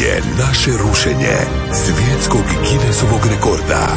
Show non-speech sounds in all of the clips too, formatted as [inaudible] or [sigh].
je naše rušenje svjetskog Guinnessovog rekorda.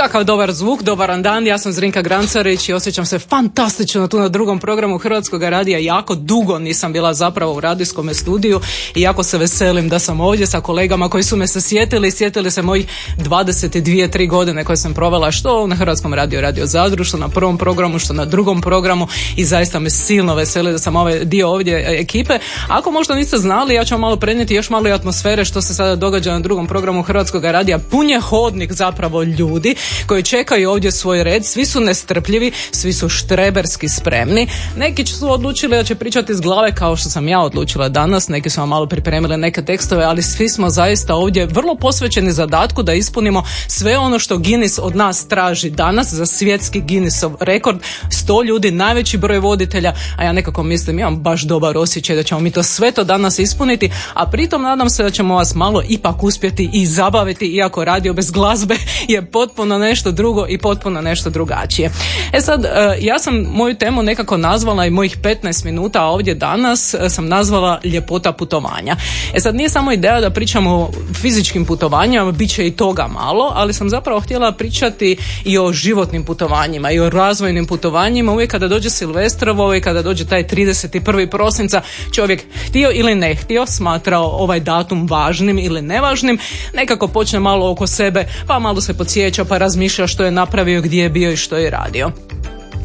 Kakav dobar zvuk, dobaran dan, ja sam Zrinka Grancarić i osjećam se fantastično tu na drugom programu Hrvatskog radija. Jako dugo nisam bila zapravo u radijskom studiju i jako se veselim da sam ovdje sa kolegama koji su me se sjetili, sjetili se mojih 22-3 godine koje sam provela što na Hrvatskom radiju Radio Zadru, što na prvom programu, što na drugom programu i zaista me silno veseli da sam ovaj dio ovdje ekipe. Ako možda niste znali, ja ću vam malo prenijeti još malo i atmosfere što se sada događa na drugom programu Hrvatskog radija. Pun je hodnik zapravo ljudi koji čekaju ovdje svoj red, svi su nestrpljivi, svi su štreberski spremni. Neki su odlučili da će pričati iz glave kao što sam ja odlučila danas, neki su vam malo pripremili neke tekstove, ali svi smo zaista ovdje vrlo posvećeni zadatku da ispunimo sve ono što Guinness od nas traži danas za svjetski Guinnessov rekord. Sto ljudi, najveći broj voditelja, a ja nekako mislim, imam baš dobar osjećaj da ćemo mi to sve to danas ispuniti, a pritom nadam se da ćemo vas malo ipak uspjeti i zabaviti, iako radio bez glazbe je potpuno nešto drugo i potpuno nešto drugačije. E sad, e, ja sam moju temu nekako nazvala i mojih 15 minuta ovdje danas e, sam nazvala ljepota putovanja. E sad, nije samo ideja da pričamo o fizičkim putovanjima, bit će i toga malo, ali sam zapravo htjela pričati i o životnim putovanjima i o razvojnim putovanjima. Uvijek kada dođe Silvestrovo i kada dođe taj 31. prosinca, čovjek htio ili ne htio smatrao ovaj datum važnim ili nevažnim, nekako počne malo oko sebe, pa malo se podsjeća, pa razmišlja što je napravio, gdje je bio i što je radio.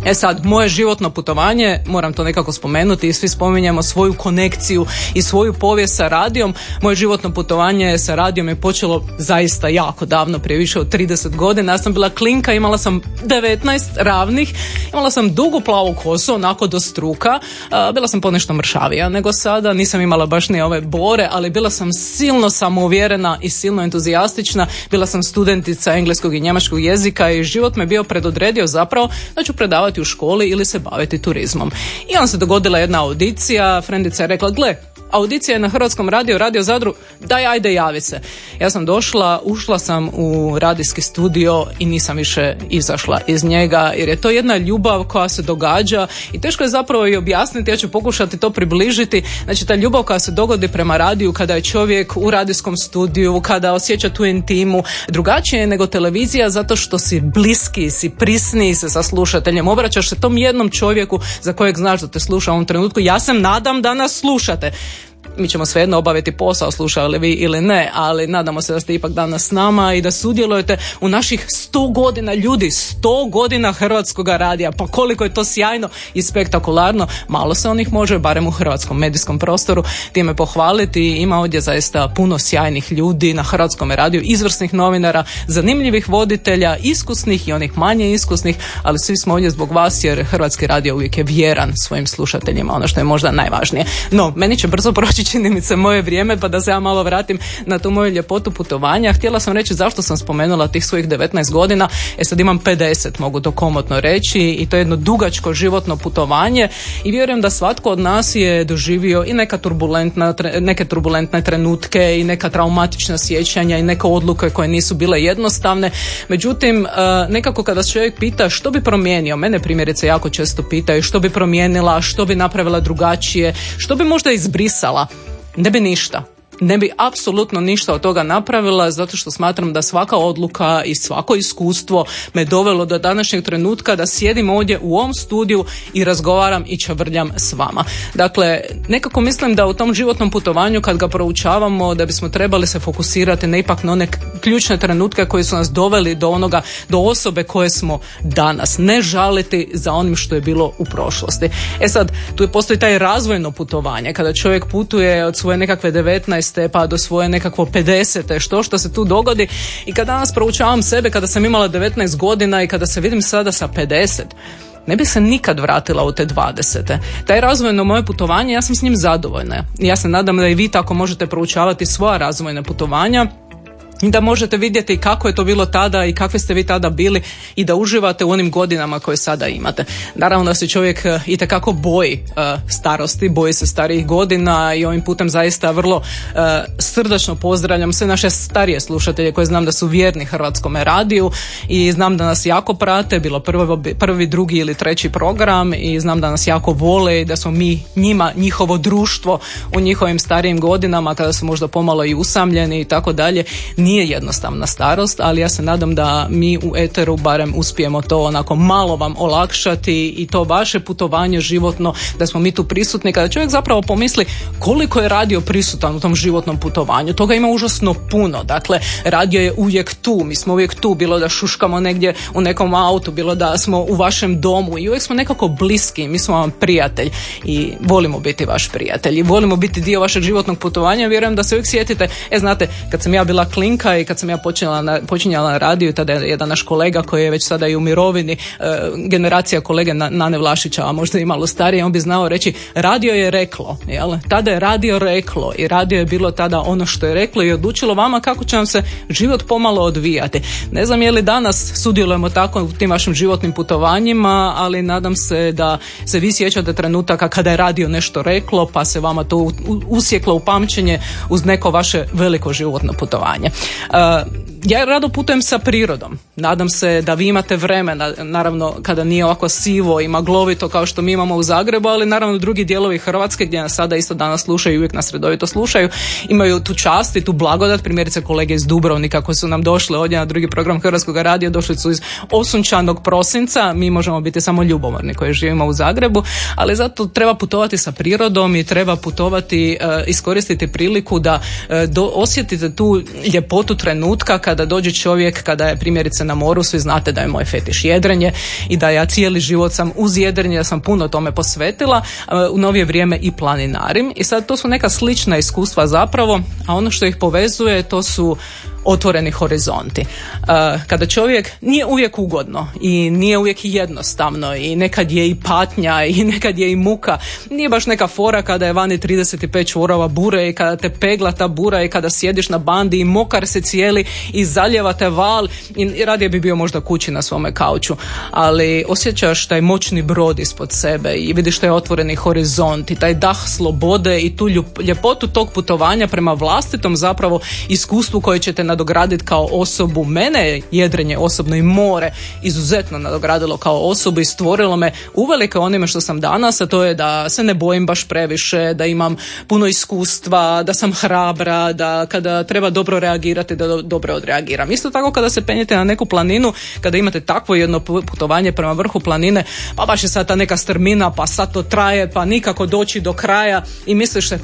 E sad, moje životno putovanje, moram to nekako spomenuti i svi spominjemo svoju konekciju i svoju povijest sa radijom. Moje životno putovanje sa radijom je počelo zaista jako davno, prije više od 30 godina. Ja sam bila klinka, imala sam 19 ravnih, imala sam dugu plavu kosu, onako do struka. Bila sam ponešto mršavija nego sada, nisam imala baš ni ove bore, ali bila sam silno samouvjerena i silno entuzijastična. Bila sam studentica engleskog i njemačkog jezika i život me bio predodredio zapravo da ću predavati u školi ili se baviti turizmom. I onda se dogodila jedna audicija, frendica je rekla, gle, audicija na Hrvatskom radiju, Radio Zadru, daj ajde javi se. Ja sam došla, ušla sam u radijski studio i nisam više izašla iz njega jer je to jedna ljubav koja se događa i teško je zapravo i objasniti, ja ću pokušati to približiti. Znači ta ljubav koja se dogodi prema radiju kada je čovjek u radijskom studiju, kada osjeća tu intimu, drugačije je nego televizija zato što si bliski, si prisniji se sa slušateljem, obraćaš se tom jednom čovjeku za kojeg znaš da te sluša u ovom trenutku. Ja se nadam da nas slušate mi ćemo svejedno obaviti posao, slušali vi ili ne, ali nadamo se da ste ipak danas s nama i da sudjelujete u naših sto godina ljudi, sto godina Hrvatskog radija, pa koliko je to sjajno i spektakularno, malo se onih može, barem u hrvatskom medijskom prostoru, time pohvaliti. Ima ovdje zaista puno sjajnih ljudi na Hrvatskom radiju, izvrsnih novinara, zanimljivih voditelja, iskusnih i onih manje iskusnih, ali svi smo ovdje zbog vas jer Hrvatski radio uvijek je vjeran svojim slušateljima, ono što je možda najvažnije. No, meni će brzo proći čini mi se moje vrijeme pa da se ja malo vratim na tu moju ljepotu putovanja. Htjela sam reći zašto sam spomenula tih svojih 19 godina. E sad imam 50, mogu to komotno reći i to je jedno dugačko životno putovanje i vjerujem da svatko od nas je doživio i neka turbulentna, neke turbulentne trenutke i neka traumatična sjećanja i neke odluke koje nisu bile jednostavne. Međutim, e, nekako kada čovjek pita što bi promijenio, mene primjerice jako često pitaju što bi promijenila, što bi napravila drugačije, što bi možda izbrisala ne bi ništa ne bi apsolutno ništa od toga napravila zato što smatram da svaka odluka i svako iskustvo me dovelo do današnjeg trenutka da sjedim ovdje u ovom studiju i razgovaram i čavrljam s vama. Dakle, nekako mislim da u tom životnom putovanju kad ga proučavamo da bismo trebali se fokusirati na ipak na one ključne trenutke koji su nas doveli do onoga, do osobe koje smo danas. Ne žaliti za onim što je bilo u prošlosti. E sad, tu postoji taj razvojno putovanje kada čovjek putuje od svoje nekakve 19 pa do svoje nekakvo 50. što što se tu dogodi i kada danas proučavam sebe kada sam imala 19 godina i kada se vidim sada sa 50 ne bi se nikad vratila u te 20. Taj razvojno moje putovanje, ja sam s njim zadovoljna. Ja se nadam da i vi tako možete proučavati svoja razvojna putovanja da možete vidjeti kako je to bilo tada i kakve ste vi tada bili i da uživate u onim godinama koje sada imate. Naravno da se čovjek e, i takako boji e, starosti, boji se starijih godina i ovim putem zaista vrlo e, srdačno pozdravljam sve naše starije slušatelje koje znam da su vjerni Hrvatskome radiju i znam da nas jako prate, bilo prvi, prvi, drugi ili treći program i znam da nas jako vole i da smo mi njima, njihovo društvo u njihovim starijim godinama kada su možda pomalo i usamljeni i tako dalje nije jednostavna starost, ali ja se nadam da mi u Eteru barem uspijemo to onako malo vam olakšati i to vaše putovanje životno, da smo mi tu prisutni. Kada čovjek zapravo pomisli koliko je radio prisutan u tom životnom putovanju, toga ima užasno puno. Dakle, radio je uvijek tu, mi smo uvijek tu, bilo da šuškamo negdje u nekom autu, bilo da smo u vašem domu i uvijek smo nekako bliski, mi smo vam prijatelj i volimo biti vaš prijatelj i volimo biti dio vašeg životnog putovanja. Vjerujem da se uvijek sjetite, e znate, kad sam ja bila klin i kad sam ja počinjala na, počinjala na radiju, tada je jedan naš kolega koji je već sada i u mirovini, e, generacija kolege Nane Vlašića, a možda i malo starije, on bi znao reći radio je reklo, jel? Tada je radio reklo i radio je bilo tada ono što je reklo i odlučilo vama kako će vam se život pomalo odvijati. Ne znam je li danas sudjelujemo tako u tim vašim životnim putovanjima, ali nadam se da se vi sjećate trenutaka kada je radio nešto reklo, pa se vama to usjeklo u pamćenje uz neko vaše veliko životno putovanje. Uh, ja rado putujem sa prirodom. Nadam se da vi imate vremena, naravno kada nije ovako sivo i maglovito kao što mi imamo u Zagrebu, ali naravno drugi dijelovi Hrvatske gdje nas sada isto danas slušaju i uvijek nas redovito slušaju, imaju tu čast i tu blagodat, primjerice kolege iz Dubrovnika koji su nam došli ovdje na drugi program Hrvatskog radija, došli su iz osunčanog prosinca, mi možemo biti samo ljubomorni koji živimo u Zagrebu, ali zato treba putovati sa prirodom i treba putovati, uh, iskoristiti priliku da do, osjetite tu ljepotu trenutka kada dođe čovjek, kada je primjerice na moru, svi znate da je moj fetiš jedrenje i da ja cijeli život sam uz jedrenje, da sam puno tome posvetila, u novije vrijeme i planinarim i sad to su neka slična iskustva zapravo, a ono što ih povezuje to su otvoreni horizonti. E, kada čovjek nije uvijek ugodno i nije uvijek jednostavno i nekad je i patnja i [laughs] nekad je i muka, nije baš neka fora kada je vani 35 čvorova bure i kada te pegla ta bura i kada sjediš na bandi i mokar se cijeli i zaljevate val i radije bi bio možda kući na svome kauču, ali osjećaš taj moćni brod ispod sebe i vidiš taj otvoreni horizont i taj dah slobode i tu ljepotu tog putovanja prema vlastitom zapravo iskustvu koje ćete na nadograditi kao osobu. Mene je jedrenje osobno i more izuzetno nadogradilo kao osobu i stvorilo me uvelike onime što sam danas, a to je da se ne bojim baš previše, da imam puno iskustva, da sam hrabra, da kada treba dobro reagirati, da dobro odreagiram. Isto tako kada se penjete na neku planinu, kada imate takvo jedno putovanje prema vrhu planine, pa baš je sad ta neka strmina, pa sad to traje, pa nikako doći do kraja i misliš se,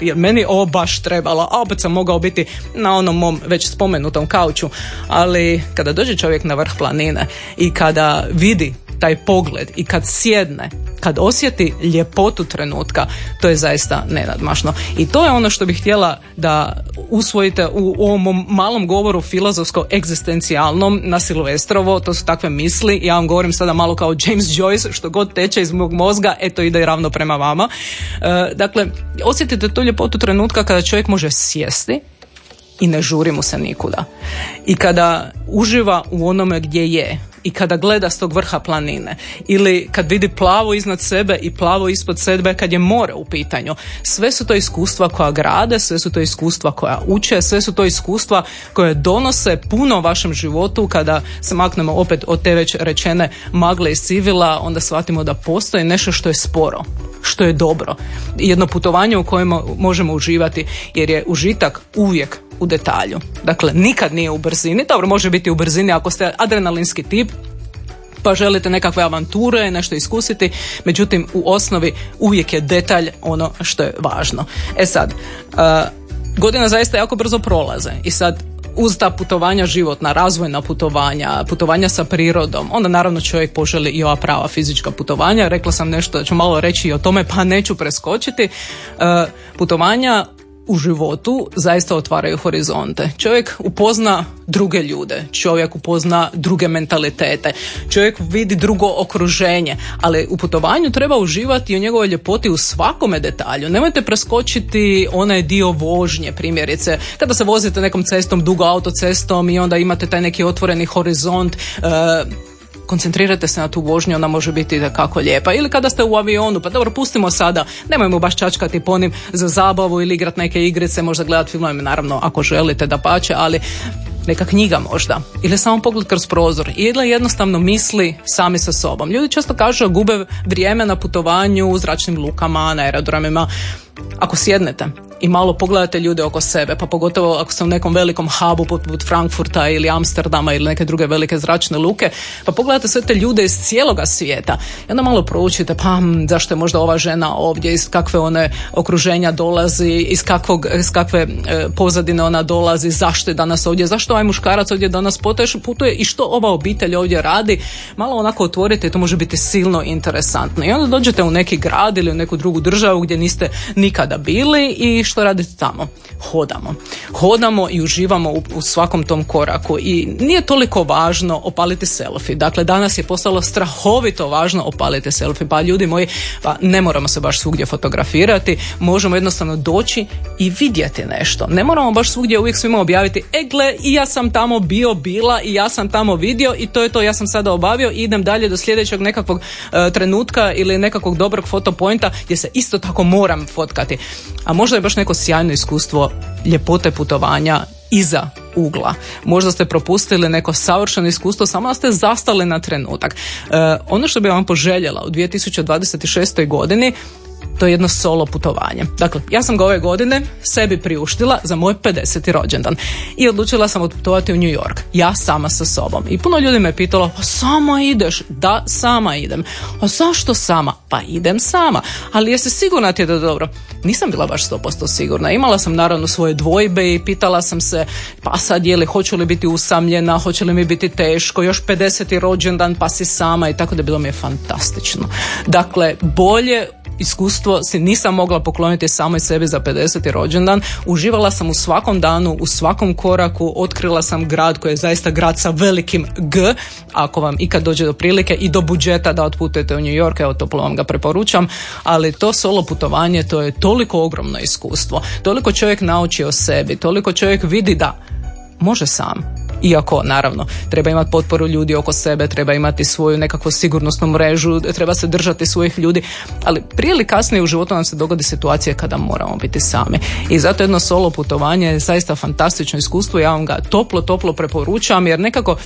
jer meni ovo baš trebalo, a opet sam mogao biti na onom mom već spomenutom kauču, ali kada dođe čovjek na vrh planine i kada vidi taj pogled i kad sjedne, kad osjeti ljepotu trenutka, to je zaista nenadmašno. I to je ono što bih htjela da usvojite u ovom malom govoru filozofsko-egzistencijalnom na Silvestrovo, to su takve misli, ja vam govorim sada malo kao James Joyce, što god teče iz mog mozga, eto ide ravno prema vama. E, dakle, osjetite tu ljepotu trenutka kada čovjek može sjesti i ne žuri mu se nikuda. I kada uživa u onome gdje je i kada gleda s tog vrha planine ili kad vidi plavo iznad sebe i plavo ispod sebe kad je more u pitanju. Sve su to iskustva koja grade, sve su to iskustva koja uče, sve su to iskustva koje donose puno vašem životu kada se maknemo opet od te već rečene magle iz civila, onda shvatimo da postoji nešto što je sporo, što je dobro. Jedno putovanje u kojem možemo uživati jer je užitak uvijek u detalju. Dakle, nikad nije u brzini. Dobro, može biti u brzini ako ste adrenalinski tip, pa želite nekakve avanture, nešto iskusiti, međutim u osnovi uvijek je detalj ono što je važno. E sad, uh, godina zaista jako brzo prolaze i sad uz ta putovanja životna, razvojna putovanja, putovanja sa prirodom, onda naravno čovjek poželi i ova prava fizička putovanja. Rekla sam nešto da ću malo reći i o tome, pa neću preskočiti. Uh, putovanja u životu zaista otvaraju horizonte. Čovjek upozna druge ljude, čovjek upozna druge mentalitete, čovjek vidi drugo okruženje, ali u putovanju treba uživati u njegovoj ljepoti u svakome detalju. Nemojte preskočiti onaj dio vožnje, primjerice, kada se vozite nekom cestom, dugo autocestom i onda imate taj neki otvoreni horizont, e, koncentrirajte se na tu vožnju, ona može biti kako lijepa. Ili kada ste u avionu, pa dobro, pustimo sada, nemojmo baš čačkati po njim za zabavu ili igrati neke igrice, možda gledati filmove, naravno ako želite da pače, ali neka knjiga možda ili samo pogled kroz prozor ili jednostavno misli sami sa sobom. Ljudi često kažu gube vrijeme na putovanju u zračnim lukama, na aerodromima. Ako sjednete i malo pogledate ljude oko sebe, pa pogotovo ako ste u nekom velikom hubu poput Frankfurta ili Amsterdama ili neke druge velike zračne luke, pa pogledate sve te ljude iz cijeloga svijeta i onda malo proučite pa hm, zašto je možda ova žena ovdje, iz kakve one okruženja dolazi, iz, kakvog, iz kakve e, pozadine ona dolazi, zašto je danas ovdje, zašto ovaj muškarac ovdje danas putuje i što ova obitelj ovdje radi, malo onako otvorite i to može biti silno interesantno. I onda dođete u neki grad ili u neku drugu državu gdje niste nikada bili i što radite tamo? Hodamo. Hodamo i uživamo u, u, svakom tom koraku i nije toliko važno opaliti selfie. Dakle, danas je postalo strahovito važno opaliti selfie. Pa ljudi moji, pa ne moramo se baš svugdje fotografirati, možemo jednostavno doći i vidjeti nešto. Ne moramo baš svugdje uvijek svima objaviti, e gle, i ja sam tamo bio, bila i ja sam tamo vidio i to je to, ja sam sada obavio i idem dalje do sljedećeg nekakvog e, trenutka ili nekakvog dobrog fotopointa gdje se isto tako moram fotkati. A možda je baš neko sjajno iskustvo ljepote putovanja iza ugla. Možda ste propustili neko savršeno iskustvo, samo ste zastali na trenutak. E, ono što bi vam poželjela u 2026. godini to je jedno solo putovanje. Dakle, ja sam ga ove godine sebi priuštila za moj 50. rođendan i odlučila sam otputovati u New York. Ja sama sa sobom. I puno ljudi me pitalo, pa sama ideš? Da, sama idem. A zašto sama? Pa idem sama. Ali jesi sigurna ti je da dobro? Nisam bila baš 100% sigurna. Imala sam naravno svoje dvojbe i pitala sam se, pa sad je li, hoću li biti usamljena, hoće li mi biti teško, još 50. rođendan pa si sama i tako da bilo mi je fantastično. Dakle, bolje iskustvo si nisam mogla pokloniti samoj sebi za 50. rođendan. Uživala sam u svakom danu, u svakom koraku, otkrila sam grad koji je zaista grad sa velikim G, ako vam ikad dođe do prilike i do budžeta da otputujete u New York, evo toplo vam ga preporučam, ali to solo putovanje, to je toliko ogromno iskustvo, toliko čovjek nauči o sebi, toliko čovjek vidi da može sam iako naravno treba imati potporu ljudi oko sebe, treba imati svoju nekakvu sigurnosnu mrežu, treba se držati svojih ljudi, ali prije ili kasnije u životu nam se dogodi situacija kada moramo biti sami. I zato jedno solo putovanje je zaista fantastično iskustvo, ja vam ga toplo, toplo preporučam jer nekako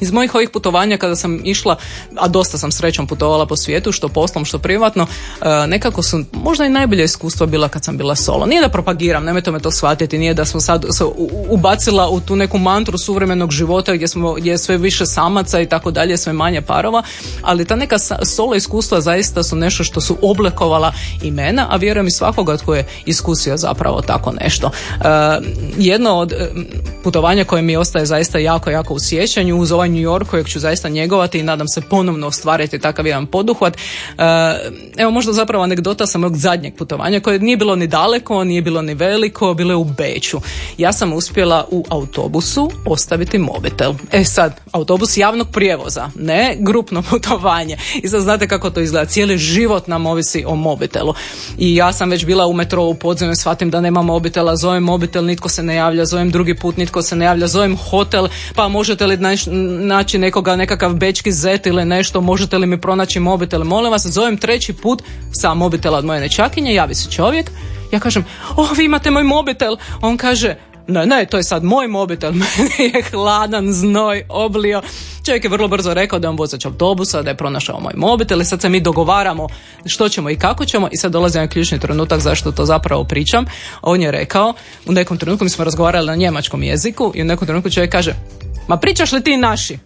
iz mojih ovih putovanja kada sam išla, a dosta sam srećom putovala po svijetu, što poslom, što privatno, e, nekako su možda i najbolje iskustva bila kad sam bila solo. Nije da propagiram, nemojte me to shvatiti, nije da sam sad se ubacila u tu neku mantru suvremenog života gdje, smo, gdje je sve više samaca i tako dalje, sve manje parova, ali ta neka solo iskustva zaista su nešto što su oblekovala imena, a vjerujem i svakoga tko je iskusio zapravo tako nešto. E, jedno od e, putovanja koje mi ostaje zaista jako, jako u sjećanju uz ovaj New York kojeg ću zaista njegovati i nadam se ponovno ostvariti takav jedan poduhvat. E, evo možda zapravo anegdota sa mog zadnjeg putovanja koje nije bilo ni daleko, nije bilo ni veliko, bilo je u Beću. Ja sam uspjela u autobusu ostaviti mobitel. E sad, autobus javnog prijevoza, ne grupno [laughs] putovanje. I sad znate kako to izgleda. Cijeli život nam ovisi o mobitelu. I ja sam već bila u metrou u podzemlju, shvatim da nema mobitela, zovem mobitel, nitko se ne javlja, zovem drugi put, nitko se ne javlja, zovem hotel, pa možete li nekoga, nekakav bečki zet ili nešto, možete li mi pronaći mobitel, molim vas, zovem treći put sa mobitela od moje nečakinje, javi se čovjek, ja kažem, oh, vi imate moj mobitel, on kaže, ne, ne, to je sad moj mobitel, [laughs] meni je hladan znoj oblio. Čovjek je vrlo brzo rekao da je on vozač autobusa, da je pronašao moj mobitel i sad se mi dogovaramo što ćemo i kako ćemo. I sad dolazi jedan ključni trenutak zašto to zapravo pričam. On je rekao, u nekom trenutku mi smo razgovarali na njemačkom jeziku i u nekom trenutku čovjek kaže, Ma pričaš li ti naši?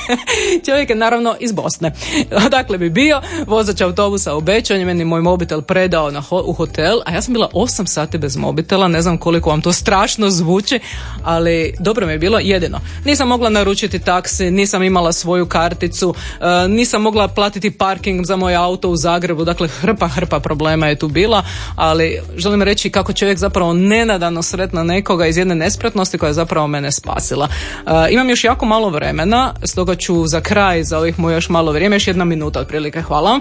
[laughs] Čovjek je naravno iz Bosne. [laughs] Dakle bi bio vozač autobusa obećan je meni moj mobitel predao na u hotel, a ja sam bila 8 sati bez mobitela, ne znam koliko vam to strašno zvuči, ali dobro mi je bilo jedino. Nisam mogla naručiti taksi, nisam imala svoju karticu, e, nisam mogla platiti parking za moj auto u Zagrebu, dakle hrpa, hrpa problema je tu bila, ali želim reći kako čovjek zapravo nenadano sretna nekoga iz jedne nespretnosti koja je zapravo mene spasila. Imam još jako malo vremena, stoga ću za kraj, za ovih mu još malo vrijeme, još jedna minuta otprilike, hvala.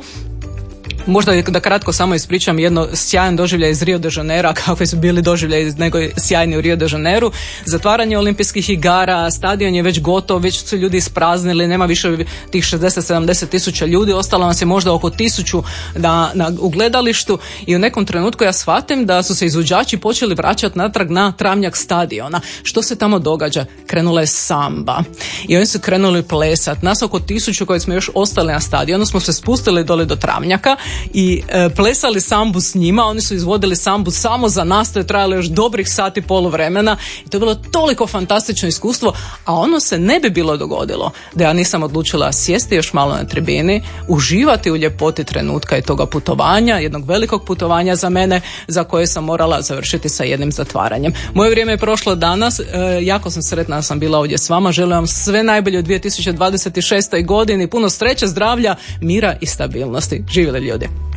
Možda da kratko samo ispričam jedno sjajan doživljaj iz Rio de Janeiro, [laughs] kakvi su bili doživljaj nego sjajni u Rio de Janeiro. Zatvaranje olimpijskih igara, stadion je već gotov, već su ljudi ispraznili, nema više tih 60-70 tisuća ljudi, ostalo nas je možda oko tisuću na, na u gledalištu i u nekom trenutku ja shvatim da su se izvođači počeli vraćati natrag na travnjak stadiona. Što se tamo događa? Krenula je samba i oni su krenuli plesat. Nas oko tisuću koji smo još ostali na stadionu smo se spustili dole do travnjaka i e, plesali sambu s njima, oni su izvodili sambu samo za nas, to je trajalo još dobrih sati polu vremena i to je bilo toliko fantastično iskustvo, a ono se ne bi bilo dogodilo da ja nisam odlučila sjesti još malo na tribini, uživati u ljepoti trenutka i toga putovanja, jednog velikog putovanja za mene, za koje sam morala završiti sa jednim zatvaranjem. Moje vrijeme je prošlo danas, e, jako sam sretna da sam bila ovdje s vama, želim vam sve najbolje u 2026. godini, puno sreće, zdravlja, mira i stabilnosti. Živjeli ljudi. Hadi.